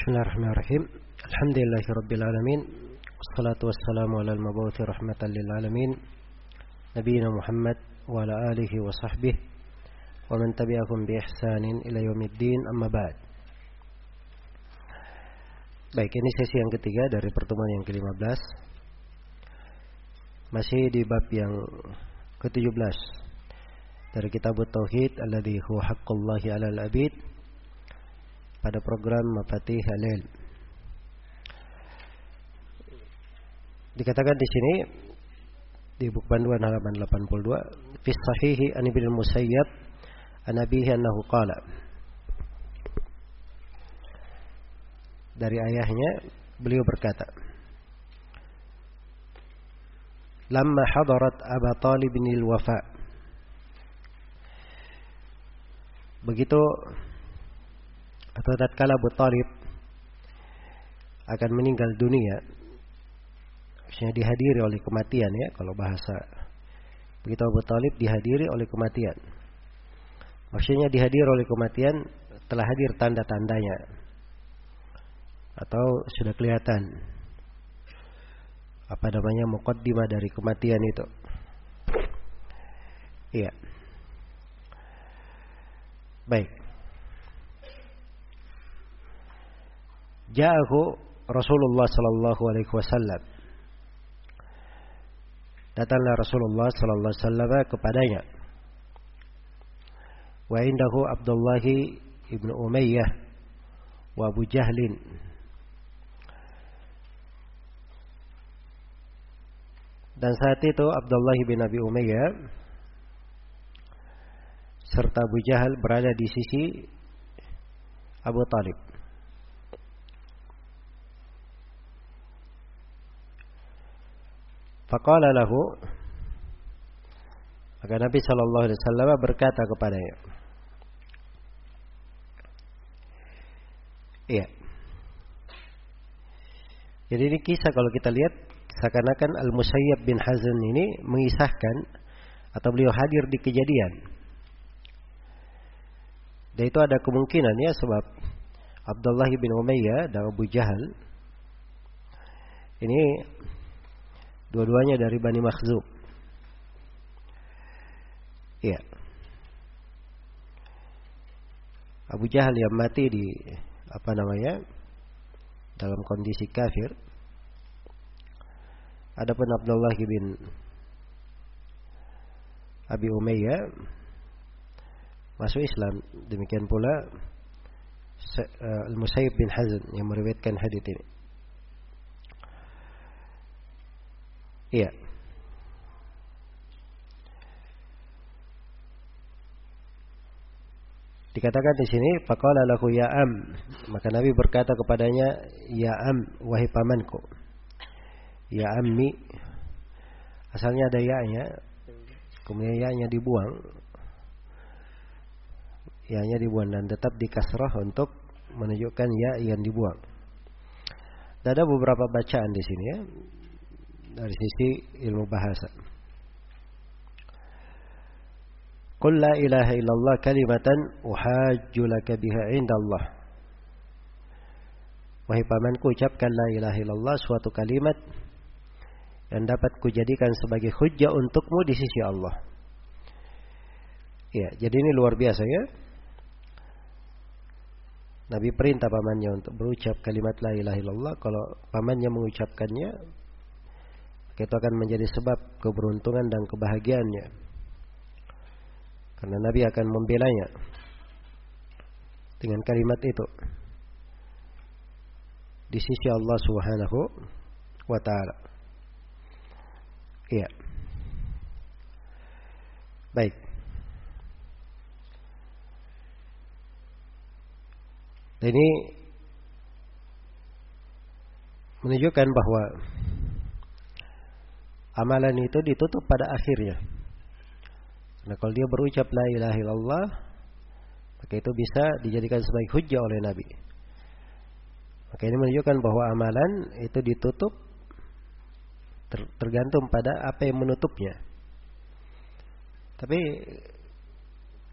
Bismillahirrahmanirrahim. Alhamdulillahirabbil alamin. Wassalatu wassalamu ala al-mabuthi rahmatan lil alamin. Nabiyyina Muhammad wa ala alihi wa sahbihi wa man tabi'ahum bi ihsanin ila yaumiddin amma ba'd. Baik, ini sesi yang ketiga dari pertemuan yang ke-15. Masih di bab yang ke-17 dari kitab Tauhid alladhi huwa haqqullahi 'alal 'abid pada program Mafatih Halil. Dikatakan di sini di buku panduan halaman 82 fi sahihi an ibnu musayyab an abihi annahu qala dari ayahnya beliau berkata Lamma hadarat Aba Talib bin wafa Begitu atau tatkala Abu Talib akan meninggal dunia maksudnya dihadiri oleh kematian ya kalau bahasa begitu Abu Talib dihadiri oleh kematian. Maksudnya dihadiri oleh kematian telah hadir tanda-tandanya atau sudah kelihatan apa namanya mukaddimah dari kematian itu. Iya. Baik Ja'ahu Rasulullah sallallahu alaihi wasallam. Datanglah Rasulullah sallallahu alaihi wasallam kepadanya. Wa indahu Abdullah ibnu Umayyah wa Abu Jahlin. Dan saat itu Abdullah bin Abi Umayyah serta Abu Jahal berada di sisi Abu Talib. Faqala lahu maka Nabi Shallallahu Alaihi Wasallam berkata kepadanya, Iya. Jadi ini kisah kalau kita lihat seakan-akan Al Musayyab bin Hazan ini mengisahkan atau beliau hadir di kejadian. Dan itu ada kemungkinan ya sebab Abdullah bin Umayyah dan Abu Jahal ini Dua-duanya dari Bani Makhzum. Iya. Abu Jahal yang mati di apa namanya? dalam kondisi kafir. Adapun Abdullah bin Abi Umayyah masuk Islam. Demikian pula eh, Al-Musayyib bin Hazan yang meriwayatkan hadis ini. Iya. Dikatakan di sini, faqala lahu ya am. Maka Nabi berkata kepadanya, ya am, wahai pamanku. Ya ammi. Asalnya ada ya-nya, kemudian ya-nya dibuang. Ya-nya dibuang dan tetap dikasrah untuk menunjukkan ya yang dibuang. Dan ada beberapa bacaan di sini ya dari sisi ilmu bahasa. Qul la ilaha illallah kalimatan uhajju laka biha indallah. Wahai pamanku ucapkan la ilaha illallah suatu kalimat yang dapat kujadikan sebagai hujjah untukmu di sisi Allah. Ya, jadi ini luar biasa ya. Nabi perintah pamannya untuk berucap kalimat la ilaha illallah. Kalau pamannya mengucapkannya, itu akan menjadi sebab keberuntungan dan kebahagiaannya. Karena Nabi akan membelanya dengan kalimat itu di sisi Allah Subhanahu wa taala. Iya. Baik. Ini menunjukkan bahwa amalan itu ditutup pada akhirnya. Nah kalau dia berucap la ilaha illallah, maka itu bisa dijadikan sebagai hujjah oleh Nabi. Maka ini menunjukkan bahwa amalan itu ditutup ter tergantung pada apa yang menutupnya. Tapi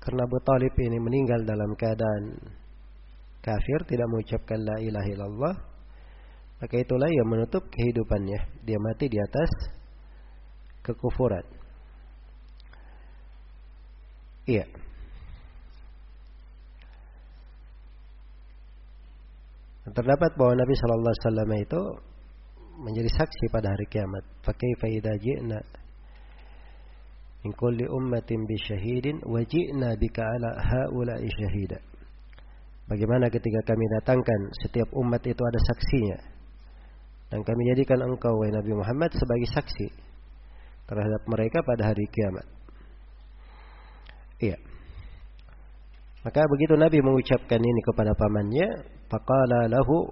karena Abu Talib ini meninggal dalam keadaan kafir, tidak mengucapkan la ilaha illallah, maka itulah yang menutup kehidupannya. Dia mati di atas kekufuran. Iya. Terdapat bahwa Nabi Shallallahu Alaihi Wasallam itu menjadi saksi pada hari kiamat. Pakai faidah ji'na min kulli ummatin bi syahidin wa ji'na bika ala haula'i syahida. Bagaimana ketika kami datangkan setiap umat itu ada saksinya dan kami jadikan engkau wahai Nabi Muhammad sebagai saksi terhadap mereka pada hari kiamat. Iya. Maka begitu Nabi mengucapkan ini kepada pamannya, faqala lahu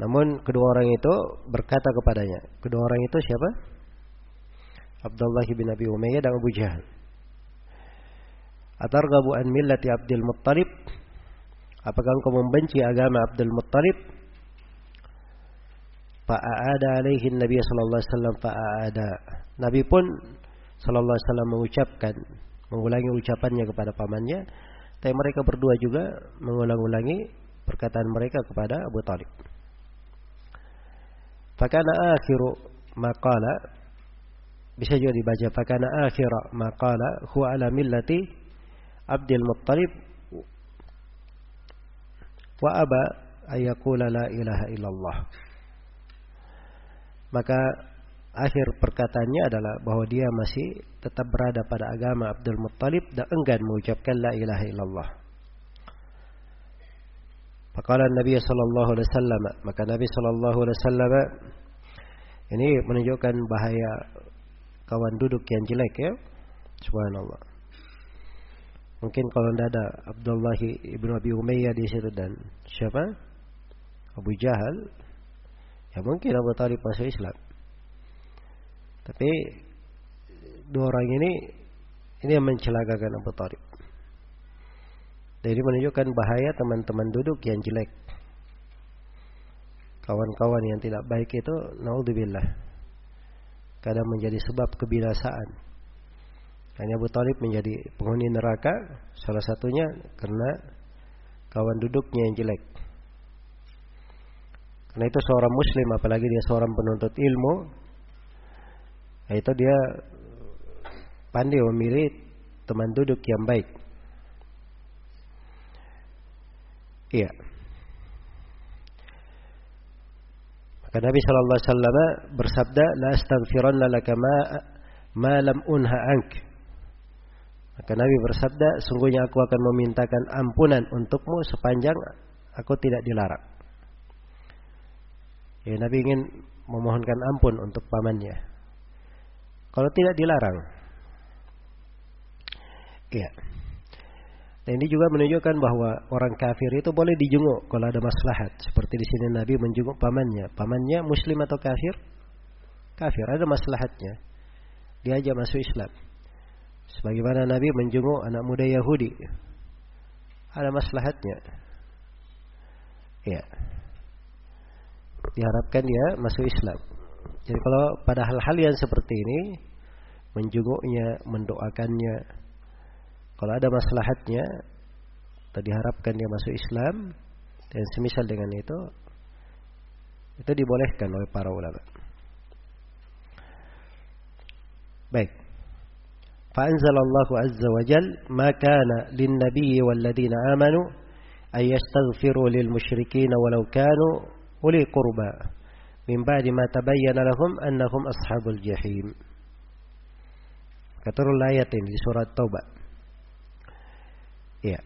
namun kedua orang itu berkata kepadanya. Kedua orang itu siapa? Abdullah bin Abi Umayyah dan Abu Jahal. Atargabu an millati Abdul Muttalib? Apakah engkau membenci agama Abdul Muttalib? Fa'ada alaihi Nabi sallallahu alaihi wasallam fa'ada. Nabi pun sallallahu alaihi wasallam mengucapkan mengulangi ucapannya kepada pamannya, tapi mereka berdua juga mengulang-ulangi perkataan mereka kepada Abu Talib. Fakana akhiru maqala bisa juga dibaca fakana akhira maqala huwa ala millati Abdul Muttalib wa aba ayakula la ilaha illallah. Maka akhir perkataannya adalah bahwa dia masih tetap berada pada agama Abdul Muttalib dan enggan mengucapkan la ilaha illallah. Faqala Nabi sallallahu alaihi wasallam, maka Nabi sallallahu alaihi wasallam ini menunjukkan bahaya kawan duduk yang jelek ya. Subhanallah. Mungkin kalau tidak ada Abdullah ibnu Abi Umayyah di situ dan siapa? Abu Jahal. Ya mungkin Abu Talib masuk Islam. Tapi dua orang ini ini yang mencelakakan Abu Talib. Jadi menunjukkan bahaya teman-teman duduk yang jelek. Kawan-kawan yang tidak baik itu naudzubillah. Kadang menjadi sebab kebinasaan. Hanya Abu Talib menjadi penghuni neraka salah satunya karena kawan duduknya yang jelek. Karena itu seorang muslim apalagi dia seorang penuntut ilmu itu dia pandai memilih teman duduk yang baik. Iya. Maka Nabi Shallallahu Alaihi Wasallam bersabda, "La astaghfiranna laka ma, ma lam unha ank." Maka Nabi bersabda, sungguhnya aku akan memintakan ampunan untukmu sepanjang aku tidak dilarang. Ya, Nabi ingin memohonkan ampun untuk pamannya. Kalau tidak dilarang. Iya. Dan ini juga menunjukkan bahwa orang kafir itu boleh dijenguk kalau ada maslahat. Seperti di sini Nabi menjenguk pamannya. Pamannya muslim atau kafir? Kafir, ada maslahatnya. Dia aja masuk Islam. Sebagaimana Nabi menjenguk anak muda Yahudi. Ada maslahatnya. Ya Diharapkan dia masuk Islam. Jadi kalau pada hal-hal yang seperti ini menjenguknya, mendoakannya, kalau ada maslahatnya, atau diharapkan dia masuk Islam dan semisal dengan itu, itu dibolehkan oleh para ulama. Baik. فأنزل الله عز وجل ما كان للنبي والذين آمنوا أن يستغفروا للمشركين ولو كانوا uli qurba min ba'di ma tabayyana lahum annahum ashabul jahim. Keturul ayat ini di surat Taubat. Ya.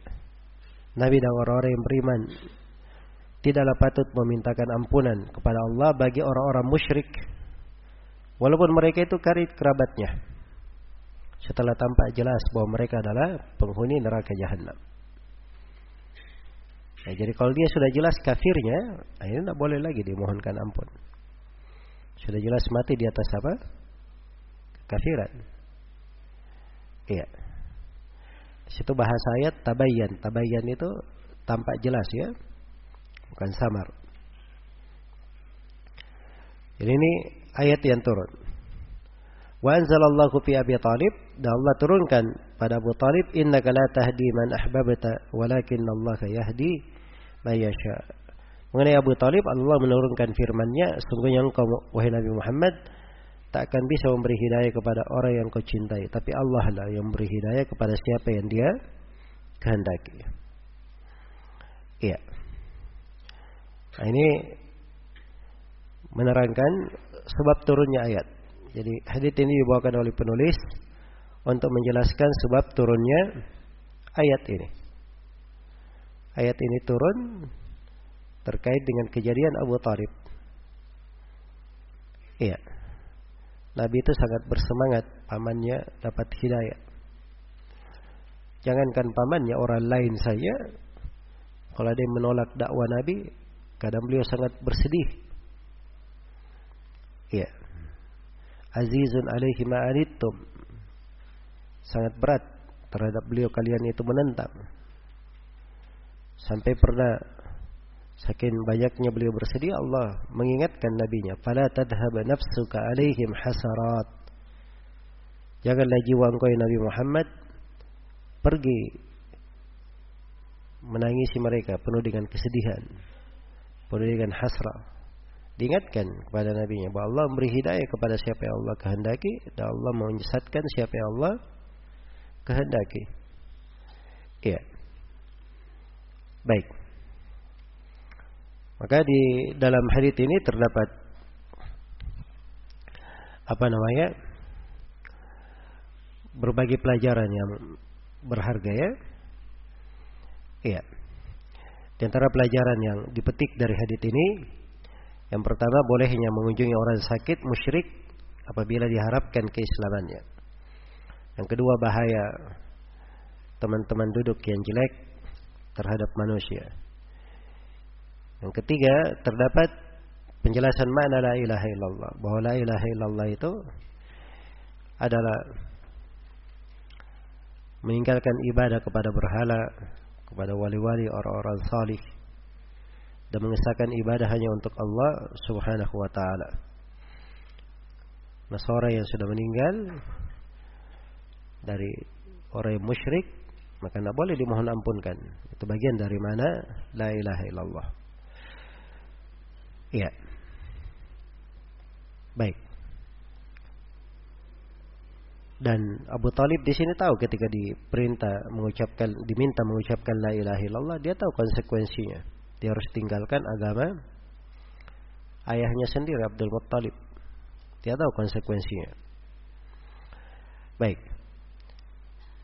Nabi dan orang-orang yang beriman tidaklah patut memintakan ampunan kepada Allah bagi orang-orang musyrik walaupun mereka itu karib kerabatnya setelah tampak jelas bahwa mereka adalah penghuni neraka jahanam. Ya, jadi kalau dia sudah jelas kafirnya, akhirnya tidak boleh lagi dimohonkan ampun. Sudah jelas mati di atas apa? Kafiran. Iya. Situ bahasa ayat tabayyan. Tabayyan itu tampak jelas ya. Bukan samar. Jadi ini ayat yang turun. Wa anzalallahu fi Abi Talib dan Allah turunkan pada Abu Talib innaka la tahdi man ahbabta walakin Allah yahdi ma yasha. Mengenai Abu Talib Allah menurunkan firman-Nya, sungguhnya engkau wahai Nabi Muhammad tak akan bisa memberi hidayah kepada orang yang kau cintai, tapi Allah lah yang memberi hidayah kepada siapa yang Dia kehendaki. Iya. Nah, ini menerangkan sebab turunnya ayat. Jadi hadis ini dibawakan oleh penulis untuk menjelaskan sebab turunnya ayat ini. Ayat ini turun terkait dengan kejadian Abu Talib. Iya. Nabi itu sangat bersemangat pamannya dapat hidayah. Jangankan pamannya orang lain saja kalau yang menolak dakwah Nabi, kadang beliau sangat bersedih. Iya. Azizun alaihi ma'anittum. Sangat berat terhadap beliau kalian itu menentang. Sampai pernah Saking banyaknya beliau bersedia Allah mengingatkan nabinya, "Fala tadhhab nafsuka alaihim hasarat." Janganlah jiwa engkau ya Nabi Muhammad pergi menangisi mereka penuh dengan kesedihan, penuh dengan hasrah. Diingatkan kepada nabinya bahwa Allah memberi hidayah kepada siapa yang Allah kehendaki dan Allah menyesatkan siapa yang Allah kehendaki. Iya. Baik. Maka di dalam hadis ini terdapat apa namanya? berbagai pelajaran yang berharga ya. Iya. Di antara pelajaran yang dipetik dari hadis ini yang pertama bolehnya mengunjungi orang sakit musyrik apabila diharapkan keislamannya. Yang kedua bahaya teman-teman duduk yang jelek terhadap manusia. Yang ketiga, terdapat penjelasan makna la ilaha illallah. Bahwa la ilaha illallah itu adalah meninggalkan ibadah kepada berhala, kepada wali-wali orang-orang salih dan mengesahkan ibadah hanya untuk Allah Subhanahu wa taala. Nasara yang sudah meninggal dari orang yang musyrik maka tidak boleh dimohon ampunkan. Itu bagian dari mana la ilaha illallah. Iya. Baik. Dan Abu Talib di sini tahu ketika diperintah mengucapkan, diminta mengucapkan la ilaha illallah, dia tahu konsekuensinya. Dia harus tinggalkan agama ayahnya sendiri Abdul Muttalib. Dia tahu konsekuensinya. Baik.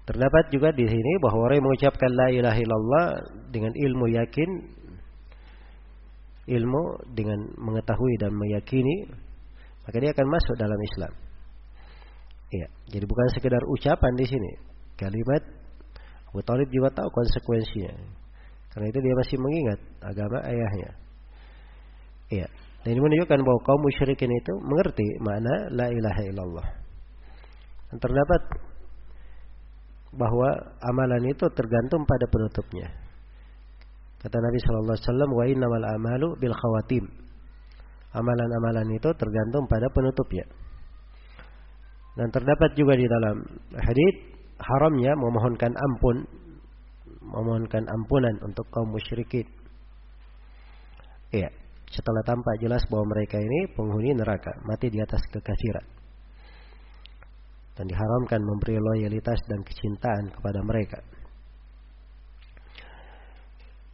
Terdapat juga di sini bahwa orang yang mengucapkan la ilaha illallah dengan ilmu yakin ilmu dengan mengetahui dan meyakini maka dia akan masuk dalam Islam. Iya, jadi bukan sekedar ucapan di sini. Kalimat Abu Talib juga tahu konsekuensinya. Karena itu dia masih mengingat agama ayahnya. Iya. Dan ini menunjukkan bahwa kaum musyrikin itu mengerti makna la ilaha illallah. Dan terdapat bahwa amalan itu tergantung pada penutupnya. Kata Nabi Shallallahu Alaihi Wasallam, wa innamal amalu bil khawatim. Amalan-amalan itu tergantung pada penutupnya. Dan terdapat juga di dalam hadis haramnya memohonkan ampun, memohonkan ampunan untuk kaum musyrikin. Iya, setelah tampak jelas bahwa mereka ini penghuni neraka, mati di atas kekafiran. Dan diharamkan memberi loyalitas dan kecintaan kepada mereka.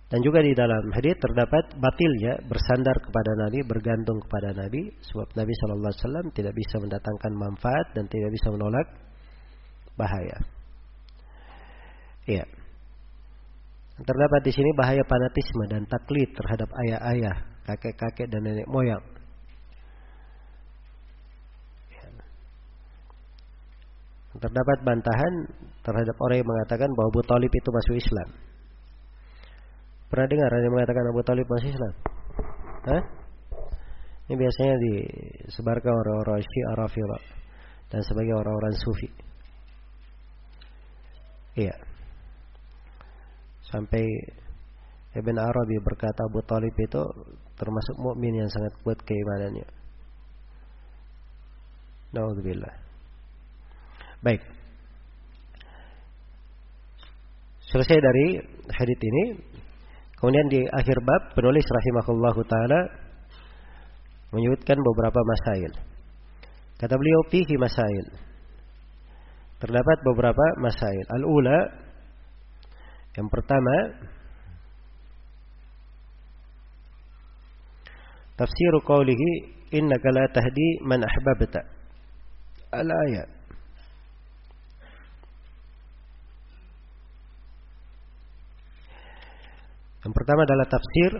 Dan juga di dalam hadis terdapat batilnya bersandar kepada Nabi, bergantung kepada Nabi, sebab Nabi Shallallahu Alaihi Wasallam tidak bisa mendatangkan manfaat dan tidak bisa menolak bahaya. Iya. Terdapat di sini bahaya fanatisme dan taklid terhadap ayah-ayah, kakek-kakek dan nenek moyang. Iya. Terdapat bantahan terhadap orang yang mengatakan bahwa Abu Talib itu masuk Islam. Pernah dengar ada yang mengatakan Abu Talib masih Islam? Hah? Ini biasanya disebarkan orang-orang Syiah Rafidah dan sebagai orang-orang Sufi. Iya. Sampai Ibn Arabi berkata Abu Talib itu termasuk mukmin yang sangat kuat keimanannya. Nauzubillah. Baik. Selesai dari hadits ini, Kemudian di akhir bab penulis rahimahullahu taala menyebutkan beberapa masail. Kata beliau fihi masail. Terdapat beberapa masail. Al-ula yang pertama tafsir qawlihi innaka la tahdi man ahbabta. Al-ayat Yang pertama adalah tafsir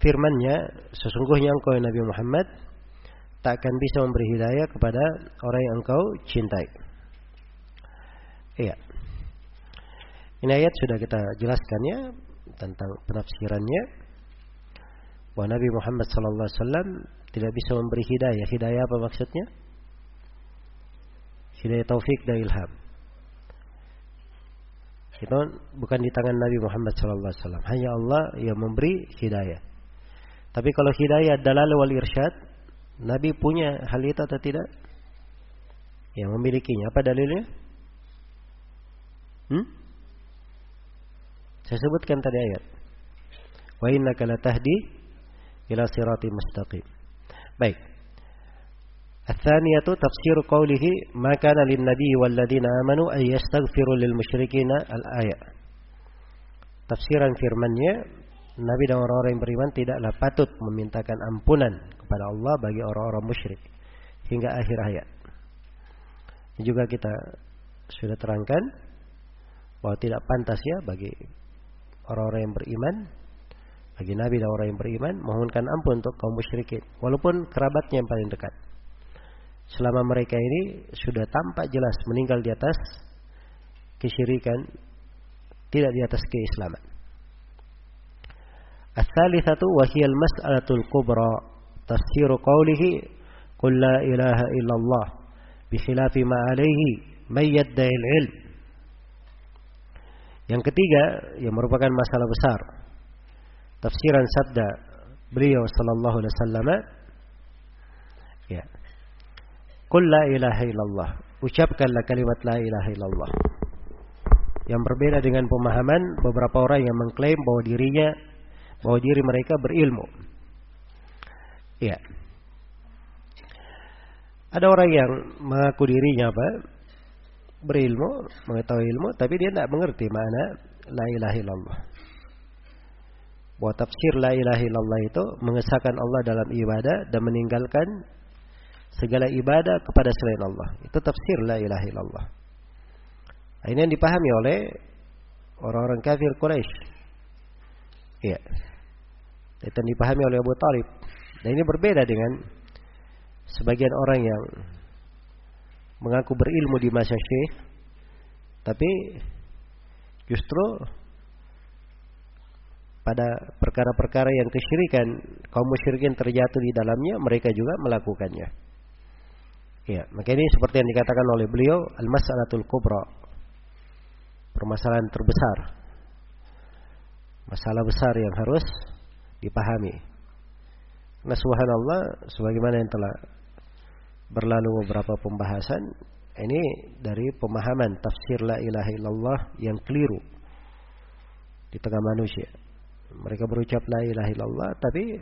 firmannya sesungguhnya engkau ya Nabi Muhammad tak akan bisa memberi hidayah kepada orang yang engkau cintai. Iya. Ini ayat sudah kita jelaskannya tentang penafsirannya bahwa Nabi Muhammad sallallahu alaihi wasallam tidak bisa memberi hidayah. Hidayah apa maksudnya? Hidayah taufik dan ilham. Itu bukan di tangan Nabi Muhammad wasallam. Hanya Allah yang memberi hidayah. Tapi kalau hidayah dalal wal irsyad, Nabi punya hal itu atau tidak? Yang memilikinya. Apa dalilnya? Hmm? Saya sebutkan tadi ayat. Wa innaka latahdi ila siratim mustaqim. Baik. الثانية تفسير قوله ما كان للنبي والذين آمنوا أن يستغفروا للمشركين الآية Tafsiran firmannya Nabi dan orang-orang yang beriman tidaklah patut memintakan ampunan kepada Allah bagi orang-orang musyrik hingga akhir ayat. Ini juga kita sudah terangkan bahwa tidak pantas ya bagi orang-orang yang beriman bagi Nabi dan orang yang beriman mohonkan ampun untuk kaum musyrikin walaupun kerabatnya yang paling dekat selama mereka ini sudah tampak jelas meninggal di atas kesyirikan, tidak di atas keislaman. As-salitsatu wa al-mas'alatul kubra tafsir qawlihi qul la ilaha illallah bi khilafi ma alayhi may yadda'i al-ilm. Yang ketiga yang merupakan masalah besar tafsiran sabda beliau sallallahu alaihi wasallam ya Qul la ilaha illallah. Ucapkanlah kalimat la ilaha illallah. Yang berbeda dengan pemahaman beberapa orang yang mengklaim bahwa dirinya bahwa diri mereka berilmu. Ya. Ada orang yang mengaku dirinya apa? Berilmu, mengetahui ilmu, tapi dia tidak mengerti mana la ilaha illallah. Bahwa tafsir la ilaha illallah itu mengesahkan Allah dalam ibadah dan meninggalkan segala ibadah kepada selain Allah. Itu tafsir la ilaha illallah. Nah, ini yang dipahami oleh orang-orang kafir Quraisy. Iya. Itu yang dipahami oleh Abu Talib. Dan ini berbeda dengan sebagian orang yang mengaku berilmu di masa Syekh, tapi justru pada perkara-perkara yang kesyirikan kaum musyrikin terjatuh di dalamnya mereka juga melakukannya. Ya, maka ini seperti yang dikatakan oleh beliau al-mas'alatul kubra. Permasalahan terbesar. Masalah besar yang harus dipahami. Nah, subhanallah sebagaimana yang telah berlalu beberapa pembahasan ini dari pemahaman tafsir la ilaha illallah yang keliru di tengah manusia. Mereka berucap la ilaha illallah tapi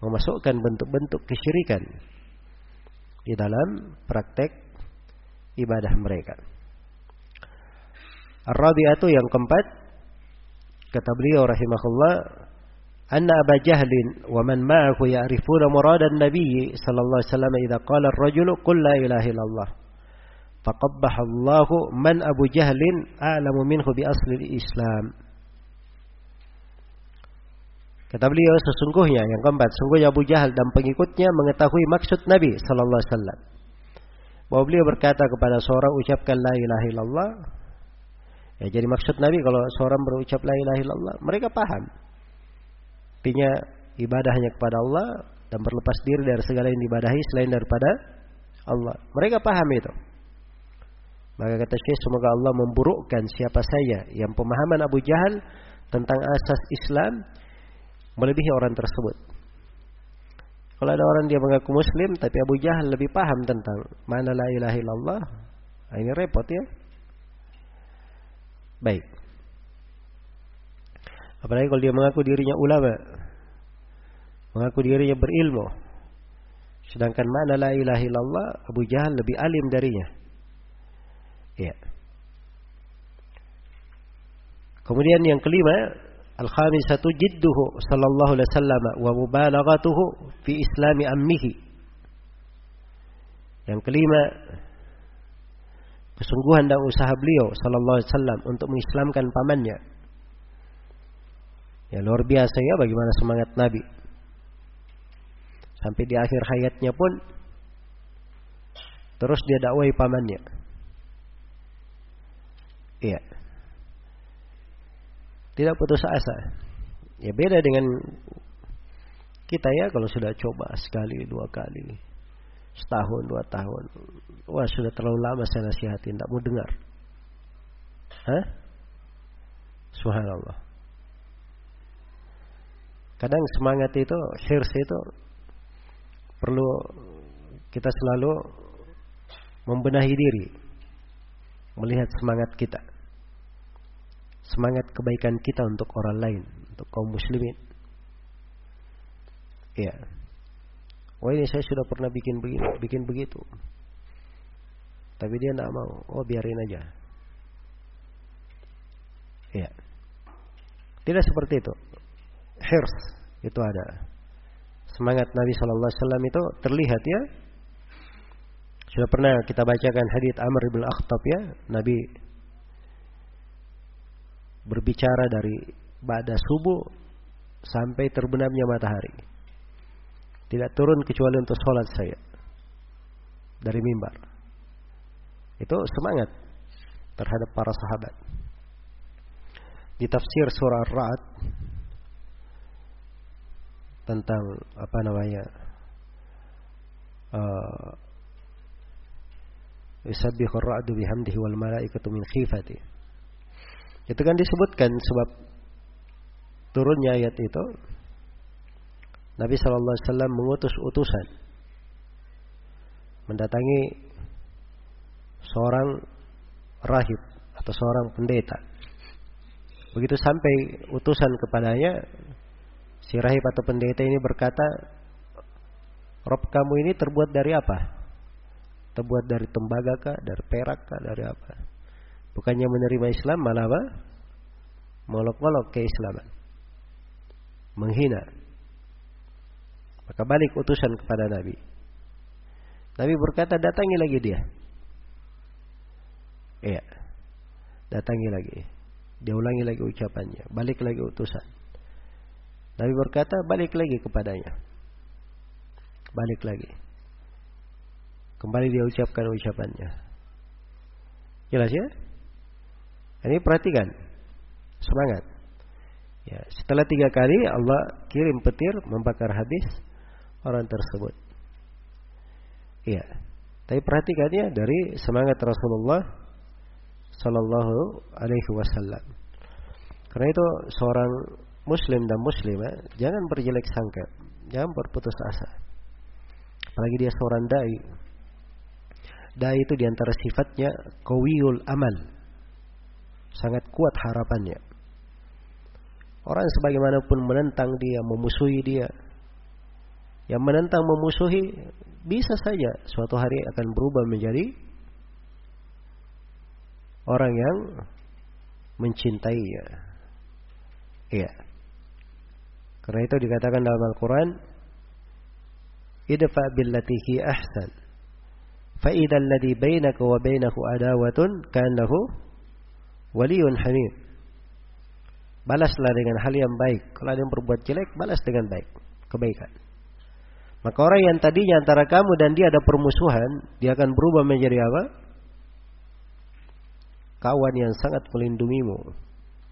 memasukkan bentuk-bentuk kesyirikan di dalam praktek ibadah mereka. Ar-rabi'atu yang keempat kata beliau rahimahullah anna Aba Jahlin wa man ma'ahu ya'rifuna muradan Nabi sallallahu alaihi wasallam idza qala ar-rajulu qul la ilaha illallah faqabbaha Allah man Abu Jahlin a'lamu minhu bi asli islam Kata beliau sesungguhnya yang keempat, sungguhnya Abu Jahal dan pengikutnya mengetahui maksud Nabi sallallahu alaihi wasallam. Bahwa beliau berkata kepada seorang ucapkan la ilaha illallah. Ya jadi maksud Nabi kalau seorang berucap la ilaha illallah, mereka paham. Artinya ibadahnya kepada Allah dan berlepas diri dari segala yang diibadahi selain daripada Allah. Mereka paham itu. Maka kata Syekh semoga Allah memburukkan siapa saya yang pemahaman Abu Jahal tentang asas Islam melebihi orang tersebut. Kalau ada orang dia mengaku muslim tapi Abu Jahal lebih paham tentang mana la ilaha illallah, nah ini repot ya. Baik. Apalagi kalau dia mengaku dirinya ulama. Mengaku dirinya berilmu. Sedangkan mana la ilaha illallah, Abu Jahal lebih alim darinya. Ya. Kemudian yang kelima, al-khamisatu jidduhu sallallahu alaihi wasallam wa mubalaghatuhu fi islami ammihi. Yang kelima, kesungguhan dan usaha beliau sallallahu alaihi wasallam untuk mengislamkan pamannya. Ya luar biasa ya bagaimana semangat Nabi. Sampai di akhir hayatnya pun terus dia dakwai pamannya. Iya. Tidak putus asa. Ya beda dengan kita ya kalau sudah coba sekali dua kali setahun dua tahun wah sudah terlalu lama saya nasihatin tidak mau dengar Hah? Subhanallah kadang semangat itu hirs itu perlu kita selalu membenahi diri melihat semangat kita semangat kebaikan kita untuk orang lain untuk kaum muslimin. Ya. Oh ini saya sudah pernah bikin begini bikin begitu. Tapi dia tidak mau. Oh biarin aja. Ya. Tidak seperti itu. Hirs itu ada. Semangat Nabi Shallallahu Alaihi Wasallam itu terlihat ya. Sudah pernah kita bacakan hadits Amr bin Akhtab ya, Nabi berbicara dari pada subuh sampai terbenamnya matahari. Tidak turun kecuali untuk sholat saya dari mimbar. Itu semangat terhadap para sahabat. Di tafsir surah Ar-Ra'd tentang apa namanya uh, Yusabbihu ar-ra'du bihamdihi wal malaikatu min khifati. Itu kan disebutkan sebab turunnya ayat itu Nabi sallallahu alaihi wasallam mengutus utusan mendatangi seorang rahib atau seorang pendeta. Begitu sampai utusan kepadanya, Si rahib atau pendeta ini berkata, Rob kamu ini terbuat dari apa? Terbuat dari tembaga kah? Dari perak kah? Dari apa? Bukannya menerima Islam malah apa? Molok-molok keislaman. Menghina. Maka balik utusan kepada Nabi. Nabi berkata, datangi lagi dia. Iya. Datangi lagi. Dia ulangi lagi ucapannya. Balik lagi utusan. Nabi berkata, balik lagi kepadanya. Balik lagi. Kembali dia ucapkan ucapannya. Jelas ya? Ini perhatikan. Semangat. Ya, setelah tiga kali Allah kirim petir membakar habis orang tersebut. Iya. Tapi perhatikannya dari semangat Rasulullah Sallallahu Alaihi Wasallam. Karena itu seorang muslim dan muslimah jangan berjelek sangka, jangan berputus asa. Apalagi dia seorang dai. Dai itu di antara sifatnya kawiyul amal. Sangat kuat harapannya. Orang sebagaimanapun menentang dia, memusuhi dia. Yang menentang memusuhi bisa saja suatu hari akan berubah menjadi orang yang mencintai ya. Iya. Karena itu dikatakan dalam Al-Quran, idfa billati hi ahsan. Fa idza alladhi bainaka wa bainahu adawatun kanahu waliyun hamim. Balaslah dengan hal yang baik. Kalau ada yang berbuat jelek, balas dengan baik, kebaikan. Maka orang yang tadinya antara kamu dan dia ada permusuhan, dia akan berubah menjadi apa? Kawan yang sangat melindungimu.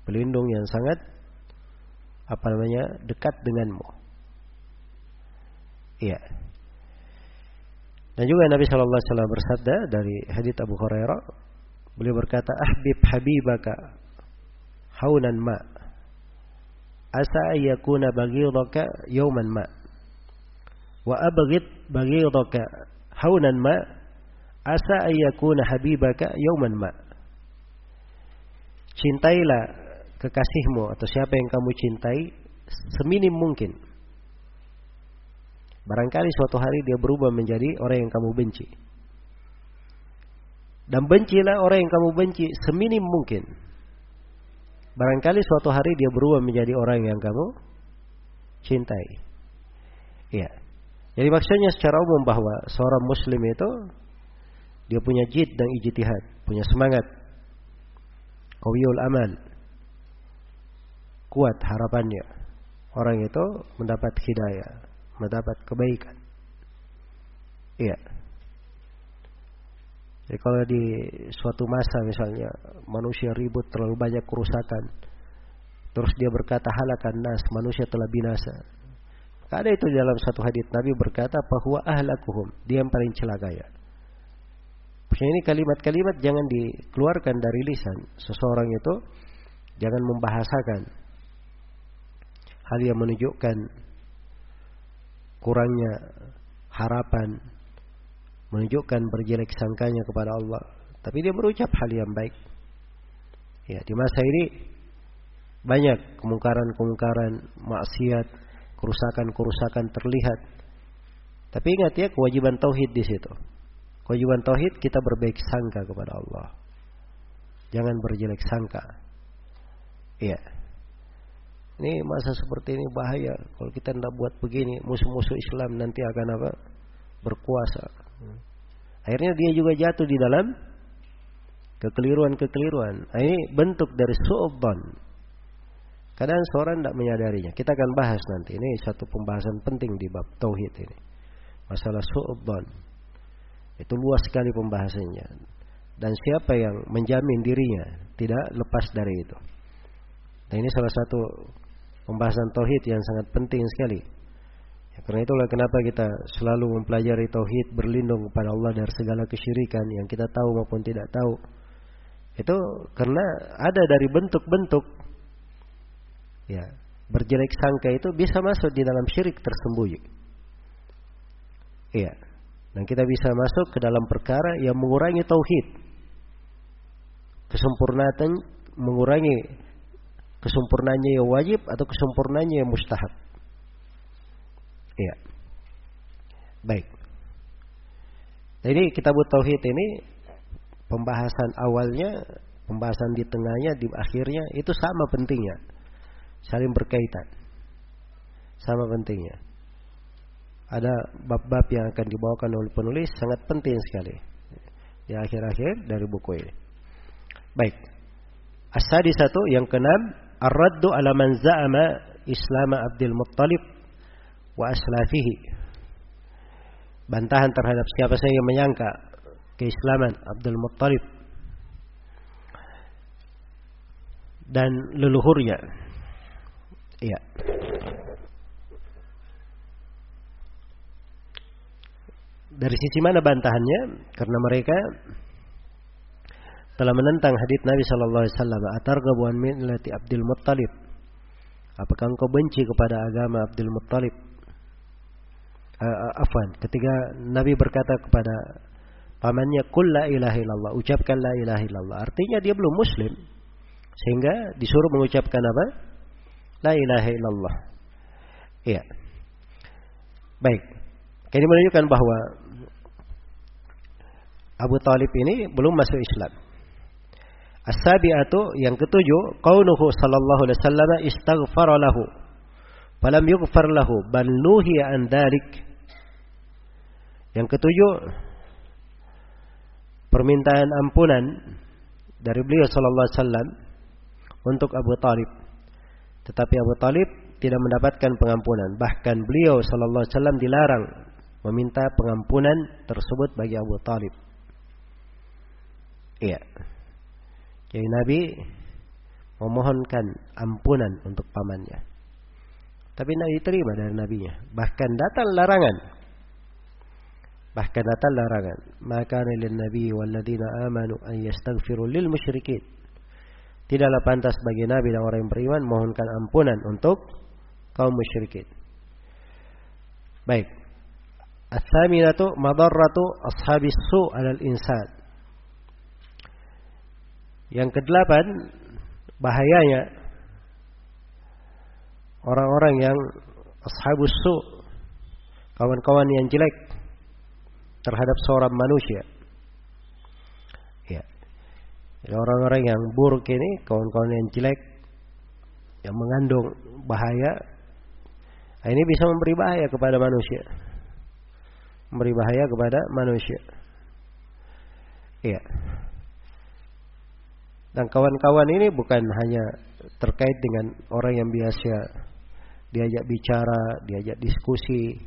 Pelindung yang sangat apa namanya dekat denganmu. Iya. Dan juga Nabi Shallallahu Alaihi Wasallam bersabda dari hadits Abu Hurairah, beliau berkata, "Ahbib habibaka haunan ma, asa ayakuna baghidaka yawman ma, wa abghid baghidaka haunan ma, asa ayakuna habibaka yawman ma." Cintailah kekasihmu atau siapa yang kamu cintai seminim mungkin. Barangkali suatu hari dia berubah menjadi orang yang kamu benci. Dan bencilah orang yang kamu benci seminim mungkin. Barangkali suatu hari dia berubah menjadi orang yang kamu cintai. Iya. Jadi maksudnya secara umum bahwa seorang muslim itu dia punya jid dan ijtihad, punya semangat. Qawiyul amal. Kuat harapannya. Orang itu mendapat hidayah, mendapat kebaikan. Iya. Jadi kalau di suatu masa misalnya manusia ribut terlalu banyak kerusakan, terus dia berkata halakan nas, manusia telah binasa. Ada itu dalam satu hadis Nabi berkata bahwa ahlakuhum, dia yang paling celaka ya. Maksudnya ini kalimat-kalimat jangan dikeluarkan dari lisan. Seseorang itu jangan membahasakan hal yang menunjukkan kurangnya harapan, menunjukkan berjelek sangkanya kepada Allah. Tapi dia berucap hal yang baik. Ya, di masa ini banyak kemungkaran-kemungkaran, maksiat, kerusakan-kerusakan terlihat. Tapi ingat ya kewajiban tauhid di situ. Kewajiban tauhid kita berbaik sangka kepada Allah. Jangan berjelek sangka. Iya. Ini masa seperti ini bahaya. Kalau kita tidak buat begini, musuh-musuh Islam nanti akan apa? Berkuasa. Akhirnya dia juga jatuh di dalam kekeliruan-kekeliruan. Nah, ini bentuk dari su'ubban. Kadang seorang tidak menyadarinya. Kita akan bahas nanti. Ini satu pembahasan penting di bab tauhid ini. Masalah su'ubban. Itu luas sekali pembahasannya. Dan siapa yang menjamin dirinya tidak lepas dari itu. Dan ini salah satu pembahasan tauhid yang sangat penting sekali. Ya, karena itulah kenapa kita selalu mempelajari tauhid berlindung kepada Allah dari segala kesyirikan yang kita tahu maupun tidak tahu. Itu karena ada dari bentuk-bentuk ya berjelek sangka itu bisa masuk di dalam syirik tersembunyi. Iya. Dan kita bisa masuk ke dalam perkara yang mengurangi tauhid. Kesempurnaan mengurangi kesempurnaannya yang wajib atau kesempurnaannya yang mustahab. Iya. Baik. Jadi kita buat tauhid ini pembahasan awalnya, pembahasan di tengahnya, di akhirnya itu sama pentingnya. Saling berkaitan. Sama pentingnya. Ada bab-bab yang akan dibawakan oleh penulis sangat penting sekali. Di akhir-akhir dari buku ini. Baik. Asadi satu yang keenam, ar-raddu ala man za'ama Islam Abdul Muttalib wa aslafihi. Bantahan terhadap siapa saja yang menyangka keislaman Abdul Muttalib dan leluhurnya. Iya. Dari sisi mana bantahannya? Karena mereka telah menentang hadis Nabi Shallallahu Alaihi Wasallam. Atargabu an millati Abdul Muttalib. Apakah engkau benci kepada agama Abdul Muttalib? Uh, afwan, ketika Nabi berkata kepada pamannya kul la ilaha illallah, ucapkan la ilaha illallah. Artinya dia belum muslim. Sehingga disuruh mengucapkan apa? La ilaha illallah. Iya. Baik. Ini menunjukkan bahwa Abu Talib ini belum masuk Islam. As-sabi'atu yang ketujuh, qaunuhu sallallahu alaihi wasallam istaghfara lahu. Falam yughfar lahu bal nuhiya an dalik. Yang ketujuh, permintaan ampunan dari beliau sallallahu alaihi wasallam untuk Abu Talib. Tetapi Abu Talib tidak mendapatkan pengampunan. Bahkan beliau sallallahu alaihi wasallam dilarang meminta pengampunan tersebut bagi Abu Talib. Iya. Jadi Nabi memohonkan ampunan untuk pamannya. Tapi tidak diterima dari nabinya. Bahkan datang larangan. Bahkan datang larangan. Maka lil nabi walladzina amanu an yastaghfiru lil musyrikin. Tidaklah pantas bagi nabi dan orang yang beriman mohonkan ampunan untuk kaum musyrikin. Baik. As-saminatu madarratu ashabis su' 'alal insan. Yang kedelapan, bahayanya orang-orang yang ashabus su, kawan-kawan yang jelek terhadap seorang manusia. Ya. Orang-orang yang buruk ini, kawan-kawan yang jelek yang mengandung bahaya, nah ini bisa memberi bahaya kepada manusia. Memberi bahaya kepada manusia. Iya. Dan kawan-kawan ini bukan hanya terkait dengan orang yang biasa diajak bicara, diajak diskusi,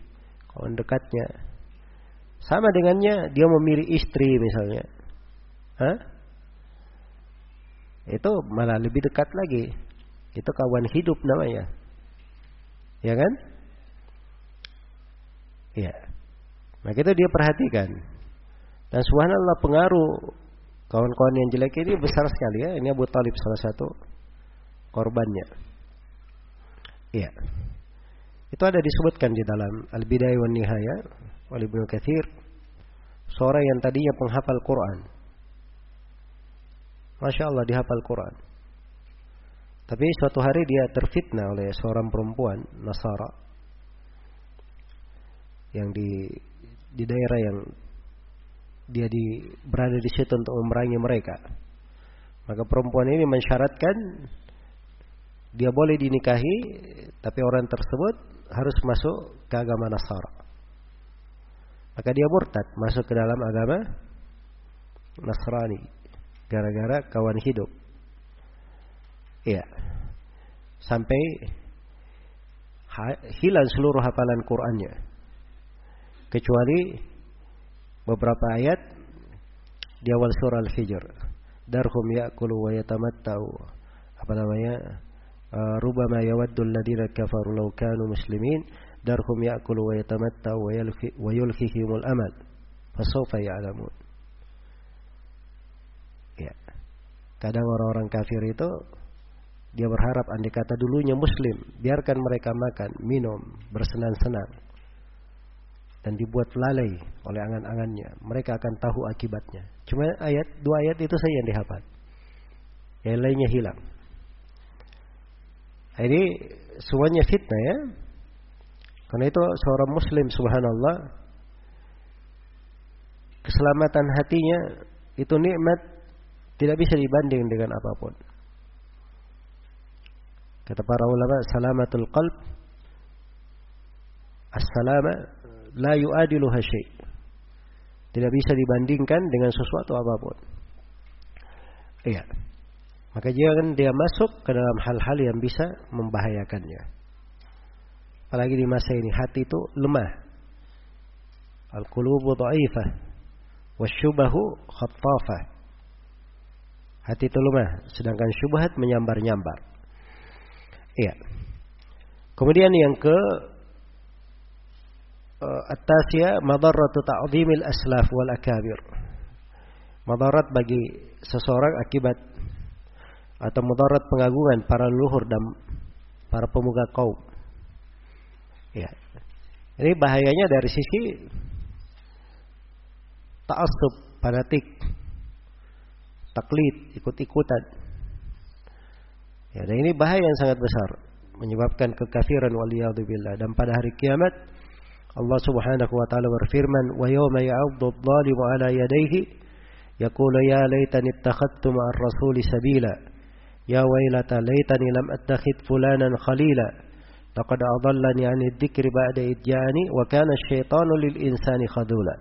kawan dekatnya. Sama dengannya dia memilih istri misalnya. Hah? Itu malah lebih dekat lagi. Itu kawan hidup namanya. Ya kan? Ya. Maka itu dia perhatikan. Dan subhanallah pengaruh kawan-kawan yang jelek ini besar sekali ya. Ini Abu Talib salah satu korbannya. Iya. Itu ada disebutkan di dalam Al-Bidayah wa Nihaya oleh Ibnu Katsir seorang yang tadinya penghafal Quran. Masya Allah dihafal Quran. Tapi suatu hari dia terfitnah oleh seorang perempuan Nasara yang di di daerah yang dia di berada di situ untuk memerangi mereka. Maka perempuan ini mensyaratkan dia boleh dinikahi, tapi orang tersebut harus masuk ke agama Nasara. Maka dia murtad masuk ke dalam agama Nasrani gara-gara kawan hidup. Iya. Sampai hilang seluruh hafalan Qur'annya. Kecuali beberapa ayat di awal surah Al-Hijr. Darhum ya'kulu wa yatamatta'u. Apa namanya? Alladhina kafaru law kanu muslimin darhum ya'kulu wa yatamatta'u wa yulhihimul amal fasawfa ya'lamun. Ya. Kadang orang-orang kafir itu dia berharap andai kata dulunya muslim biarkan mereka makan minum bersenang-senang dan dibuat lalai oleh angan-angannya. Mereka akan tahu akibatnya. Cuma ayat dua ayat itu saja yang dihafal. Yang lainnya hilang ini semuanya fitnah ya karena itu seorang muslim subhanallah keselamatan hatinya itu nikmat tidak bisa dibanding dengan apa pun. Kata para ulama salamatul qalb as-salama la yu'adilu syai'. Tidak bisa dibandingkan dengan sesuatu apa pun. Iya. Maka jangan dia masuk ke dalam hal-hal yang bisa membahayakannya. Apalagi di masa ini hati itu lemah. Al-qulubu dha'ifah wasyubahu khattafah. Hati itu lemah, sedangkan syubhat menyambar-nyambar. Iya. Kemudian yang ke uh, at-tasya madarratu ta'zimil aslaf wal akabir. Madarat bagi seseorang akibat atau mudarat pengagungan para leluhur dan para pemuka kaum. Ya. Ini bahayanya dari sisi ta'assub, fanatik, taklid, ikut-ikutan. Ya, dan ini bahaya yang sangat besar, menyebabkan kekafiran waliyadzubillah. Dan pada hari kiamat Allah Subhanahu wa taala berfirman, "Wa yawma ya'uddu adh-dhalimu 'ala yadayhi yaqulu ya laitani ittakhadtu ma'ar rasuli sabila." Ya wailata laitani lam attakhid fulanan khalila. Laqad adallani 'ani dzikri ba'da idjani wa kana syaitanu lil insani khadula.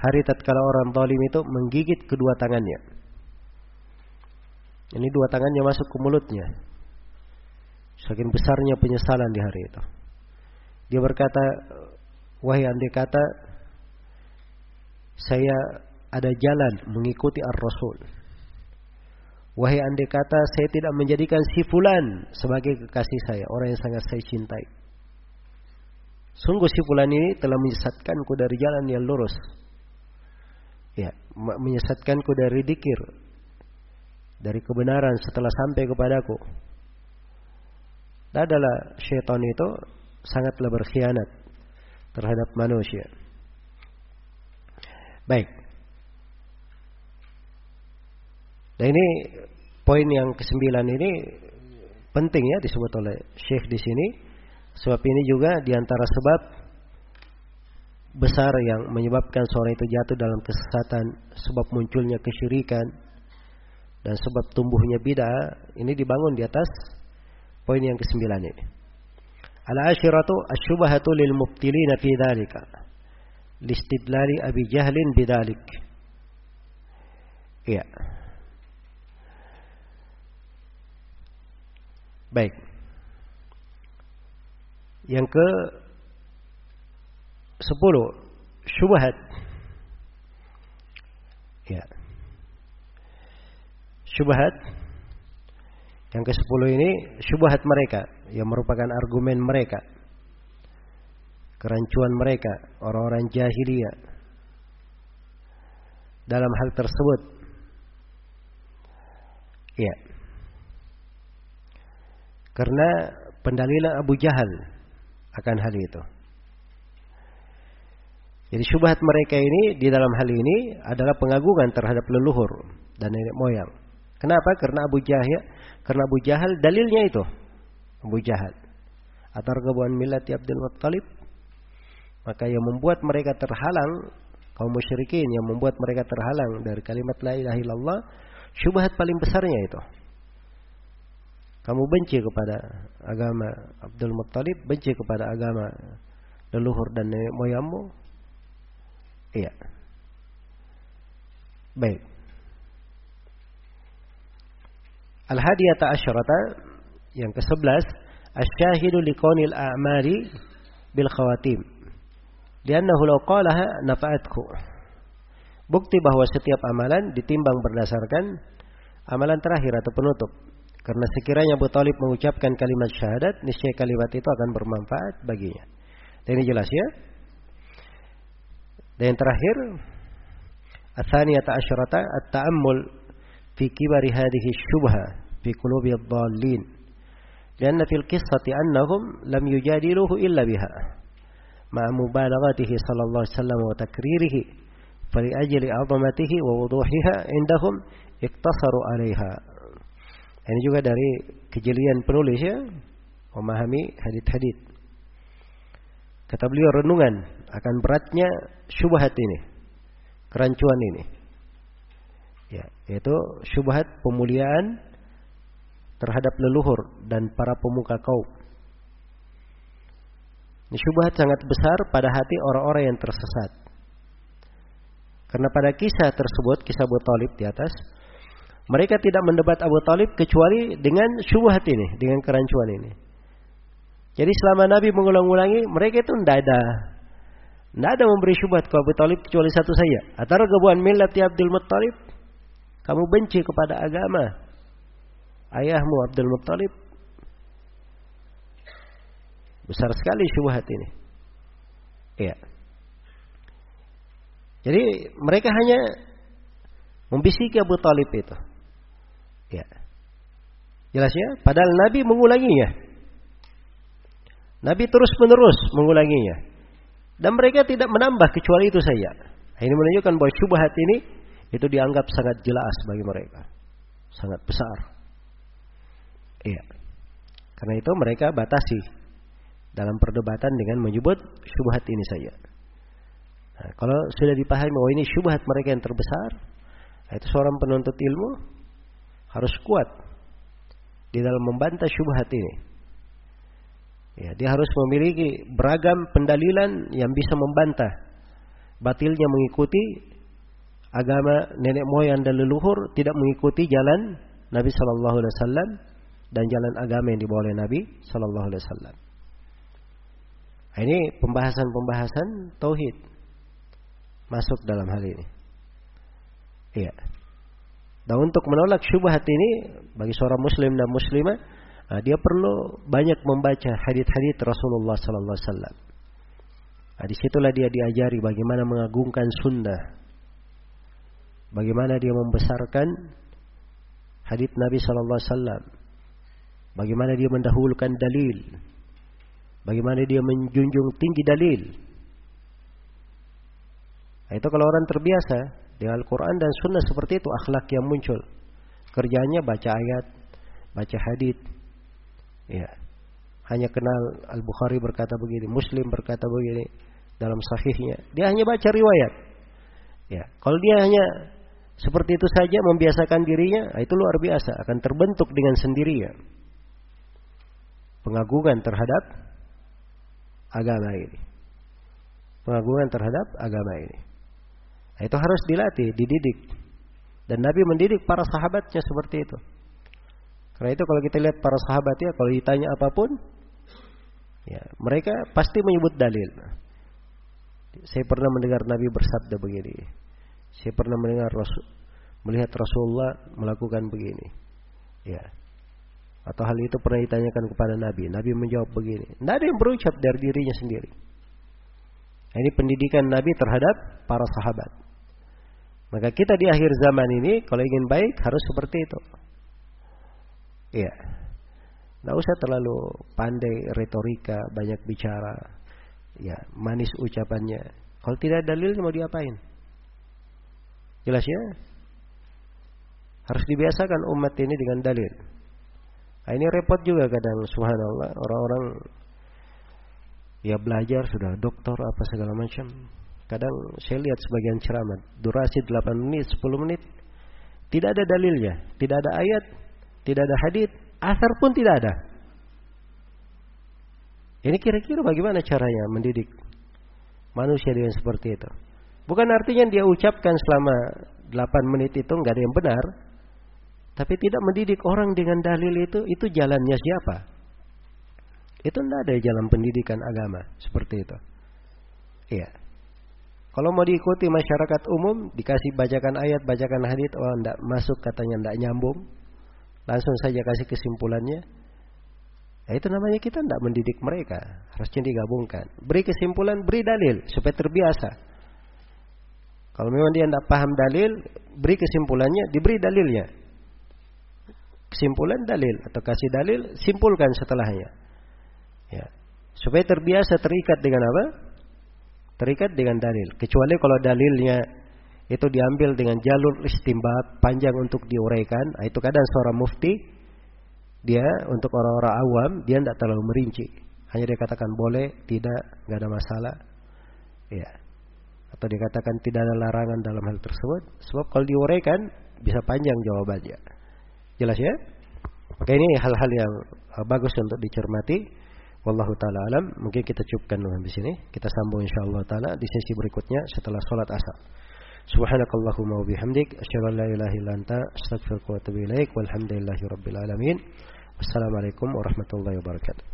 Hari tatkala orang zalim itu menggigit kedua tangannya. Ini dua tangannya masuk ke mulutnya. Saking besarnya penyesalan di hari itu. Dia berkata, wahai andai kata saya ada jalan mengikuti ar-rasul Wahai andai kata saya tidak menjadikan si fulan sebagai kekasih saya, orang yang sangat saya cintai. Sungguh si fulan ini telah menyesatkanku dari jalan yang lurus. Ya, menyesatkanku dari dikir, dari kebenaran setelah sampai kepadaku. Dan adalah syaitan itu sangatlah berkhianat terhadap manusia. Baik. Dan ini poin yang kesembilan ini penting ya disebut oleh Syekh di sini. Sebab ini juga di antara sebab besar yang menyebabkan seorang itu jatuh dalam kesesatan, sebab munculnya kesyirikan dan sebab tumbuhnya bid'ah ini dibangun di atas poin yang kesembilan ini. Al-ashiratu asyubahatu lil mubtilina fi dzalika. Listidlali Abi Jahlin bidzalik. Iya. Baik. Yang ke sepuluh syubhat. Ya. Syubhat yang ke sepuluh ini syubhat mereka yang merupakan argumen mereka. Kerancuan mereka, orang-orang jahiliyah. Dalam hal tersebut. Ya. Karena pendalilan Abu Jahal akan hal itu. Jadi syubhat mereka ini di dalam hal ini adalah pengagungan terhadap leluhur dan nenek moyang. Kenapa? Karena Abu Jahal, karena Abu Jahal dalilnya itu. Abu Jahal. Atar kebuan milat Abdul Muttalib. Maka yang membuat mereka terhalang kaum musyrikin yang membuat mereka terhalang dari kalimat la ilaha illallah syubhat paling besarnya itu. Kamu benci kepada agama Abdul Muttalib, benci kepada agama leluhur dan nenek moyangmu, Iya. Baik. Al-hadiyata asyarata yang ke-11 asyahidu liqaunil a'mali bil khawatim. Liannahu law qalaha nafa'atku. Bukti bahwa setiap amalan ditimbang berdasarkan amalan terakhir atau penutup. Karena sekiranya Abu Talib mengucapkan kalimat syahadat, niscaya kalimat itu akan bermanfaat baginya. Dan ini jelas ya. Dan yang terakhir, Athaniyata asyrata at-ta'ammul fi kibari hadhihi syubha fi qulubi ad-dallin. Lianna fil qissati annahum lam yujadiluhu illa biha. مع مبالغته صلى الله عليه وسلم وتكريره فلأجل عظمته ووضوحها عندهم اقتصروا عليها ini juga dari kejelian penulis ya memahami hadit-hadit kata beliau renungan akan beratnya syubhat ini, kerancuan ini. Ya, yaitu syubhat pemuliaan terhadap leluhur dan para pemuka kaum. Ini syubhat sangat besar pada hati orang-orang yang tersesat. Karena pada kisah tersebut, kisah Abu Talib di atas, mereka tidak mendebat Abu Talib kecuali dengan syubhat ini, dengan kerancuan ini. Jadi selama Nabi mengulang-ulangi, mereka itu tidak ada tidak ada memberi syubhat ke Abu Talib kecuali satu saja. Atau kebuan milat ya Abdul Muttalib. Kamu benci kepada agama ayahmu Abdul Muttalib. Besar sekali syubhat ini. Iya. Jadi mereka hanya membisiki Abu Talib itu. Ya. Jelas ya? Padahal Nabi mengulanginya. Nabi terus menerus mengulanginya. Dan mereka tidak menambah kecuali itu saja. Ini menunjukkan bahwa syubhat ini itu dianggap sangat jelas bagi mereka. Sangat besar. Iya. Karena itu mereka batasi dalam perdebatan dengan menyebut syubhat ini saja. Nah, kalau sudah dipahami bahwa ini syubhat mereka yang terbesar, itu seorang penuntut ilmu harus kuat di dalam membantah syubhat ini. Ya, dia harus memiliki beragam pendalilan yang bisa membantah batilnya mengikuti agama nenek moyang dan leluhur tidak mengikuti jalan Nabi Shallallahu Alaihi Wasallam dan jalan agama yang dibawa oleh Nabi Shallallahu Alaihi Wasallam. Nah, ini pembahasan-pembahasan tauhid masuk dalam hal ini. Iya. Dan untuk menolak syubhat ini bagi seorang muslim dan muslimah Nah, dia perlu banyak membaca hadis-hadis Rasulullah sallallahu alaihi wasallam. Nah, di situlah dia diajari bagaimana mengagungkan sunnah. Bagaimana dia membesarkan hadis Nabi sallallahu alaihi wasallam. Bagaimana dia mendahulukan dalil. Bagaimana dia menjunjung tinggi dalil. Nah, itu kalau orang terbiasa dengan Al-Quran dan Sunnah seperti itu akhlak yang muncul. Kerjanya baca ayat, baca hadis, Ya. Hanya kenal Al-Bukhari berkata begini, Muslim berkata begini dalam sahihnya. Dia hanya baca riwayat. Ya, kalau dia hanya seperti itu saja membiasakan dirinya, ah, itu luar biasa, akan terbentuk dengan sendirinya. Pengagungan terhadap agama ini. Pengagungan terhadap agama ini. Nah, itu harus dilatih, dididik. Dan Nabi mendidik para sahabatnya seperti itu. Karena itu kalau kita lihat para sahabat ya, kalau ditanya apa pun, ya mereka pasti menyebut dalil. Saya pernah mendengar Nabi bersabda begini. Saya pernah mendengar Rasul melihat Rasulullah melakukan begini. Ya. Atau hal itu pernah ditanyakan kepada Nabi. Nabi menjawab begini. Tidak ada yang berucap dari dirinya sendiri. Ini pendidikan Nabi terhadap para sahabat. Maka kita di akhir zaman ini kalau ingin baik harus seperti itu. Iya. Tidak usah terlalu pandai retorika, banyak bicara. Ya, manis ucapannya. Kalau tidak dalil mau diapain? Jelas ya? Harus dibiasakan umat ini dengan dalil. Nah, ini repot juga kadang subhanallah orang-orang ya belajar sudah doktor apa segala macam. Kadang saya lihat sebagian ceramah durasi 8 menit, 10 menit tidak ada dalilnya, tidak ada ayat, tidak ada hadith, asar pun tidak ada. Ini kira-kira bagaimana caranya mendidik manusia dengan seperti itu? Bukan artinya dia ucapkan selama 8 menit itu nggak ada yang benar, tapi tidak mendidik orang dengan dalil itu, itu jalannya siapa? Itu tidak ada jalan pendidikan agama seperti itu. Iya. Kalau mau diikuti masyarakat umum, dikasih bacakan ayat, bacakan hadits, oh tidak masuk katanya tidak nyambung, langsung saja kasih kesimpulannya. Ya, itu namanya kita tidak mendidik mereka, harusnya digabungkan. Beri kesimpulan, beri dalil supaya terbiasa. Kalau memang dia tidak paham dalil, beri kesimpulannya, diberi dalilnya. Kesimpulan dalil atau kasih dalil, simpulkan setelahnya. Ya. Supaya terbiasa terikat dengan apa? Terikat dengan dalil. Kecuali kalau dalilnya itu diambil dengan jalur istimbat panjang untuk diuraikan. Nah, itu kadang seorang mufti dia untuk orang-orang awam dia tidak terlalu merinci. Hanya dia katakan boleh, tidak, nggak ada masalah. Ya. Atau dikatakan tidak ada larangan dalam hal tersebut. Sebab kalau diuraikan bisa panjang jawabannya. Jelas ya? Maka ini hal-hal yang uh, bagus untuk dicermati. Wallahu taala alam. Mungkin kita cukupkan di sini. Kita sambung insyaallah taala di sesi berikutnya setelah sholat asar. Subhanakallahumma wa bihamdik asyhadu an la ilaha illa anta astaghfiruka wa atubu ilaik walhamdulillahi rabbil alamin. Wassalamualaikum warahmatullahi wabarakatuh.